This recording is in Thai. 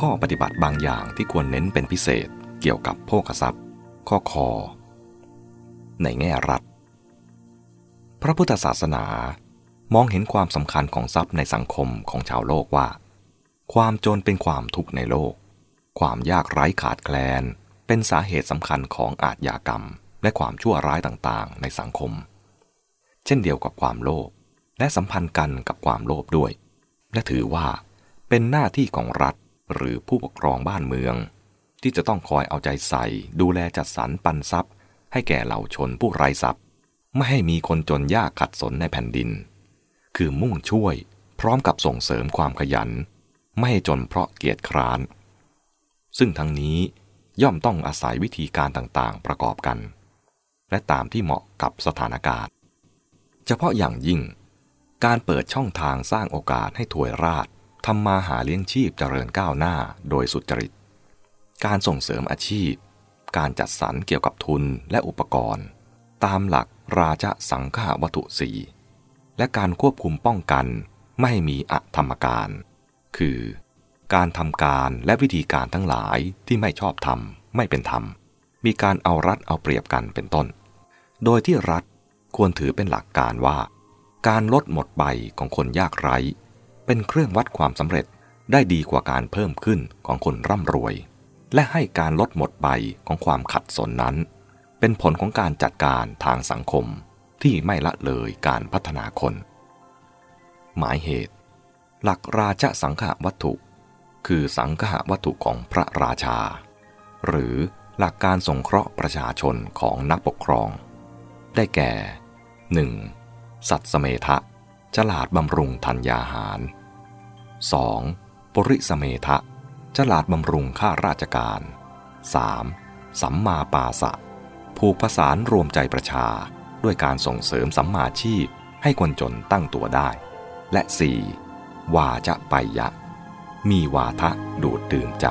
ข้อปฏิบัติบางอย่างที่ควรเน้นเป็นพิเศษเกี่ยวกับโภคทรัพย์ ข้อคอ ในแง่รัฐ พระพุทธศาสนามองเห็นความสำคัญของทรัพย์ในสังคมของชาวโลกว่า ความจนเป็นความทุกข์ในโลก ความยากไร้ขาดแคลน เป็นสาเหตุสำคัญของอาทยากรรม และความชั่วร้ายต่างๆ ในสังคม เช่นเดียวกับความโลภและสัมพันธ์กันกับความโลภด้วย และถือว่าเป็นหน้าที่ของรัฐ หรือผู้ปกครองบ้านเมือง ที่จะต้องคอยเอาใจใส่ ดูแลจัดสรรปันทรัพย์ ให้แก่เหล่าชนผู้ไร้ทรัพย์ ไม่ให้มีคนจนยากขัดสนในแผ่นดิน คือมุ่งช่วยพร้อมกับส่งเสริมความขยัน ไม่ให้จนเพราะเกียจคร้าน ซึ่งทั้งนี้ย่อมต้องอาศัยวิธีการต่างๆ ประกอบกัน และตามที่เหมาะกับสถานการณ์ เฉพาะอย่างยิ่ง การเปิดช่องทางสร้างโอกาสให้ถวยราช ทำมาหาเลี้ยงชีพเจริญก้าวหน้าโดยสุจริต การส่งเสริมอาชีพ การจัดสรรเกี่ยวกับทุนและอุปกรณ์ ตามหลักราชสังฆาวัตถุสีและการควบคุมป้องกันไม่ให้มีอธรรมการ คือ การทำการและวิธีการทั้งหลายที่ไม่ชอบธรรมไม่เป็นธรรม มีการเอารัดเอาเปรียบกันเป็นต้น โดยที่รัฐควรถือเป็นหลักการว่า การลดหมดใบของคนยากไร้ เป็นเครื่องวัดความสำเร็จได้ดีกว่าการเพิ่มขึ้นของคนร่ำรวย และให้การลดหมดใบของความขัดสนนั้น เป็นผลของการจัดการทางสังคมที่ไม่ละเลยการพัฒนาคน หมายเหตุ หลักราชสังฆวัตถุ คือสังฆวัตถุของพระราชา หรือหลักการสงเคราะห์ประชาชนของนักปกครอง ได้แก่ 1. สัตสเมทะฉลาดบำรุงธัญญาหาร 2. ปริสเมทะฉลาดบำรุงข้าราชการ 3. สัมมาปาสะ ผูกผสานรวมใจประชาด้วยการส่งเสริมสัมมาชีพให้คนจนตั้งตัวได้ และ 4. วาจะไปยะ มีวาทะดูดดื่มใจ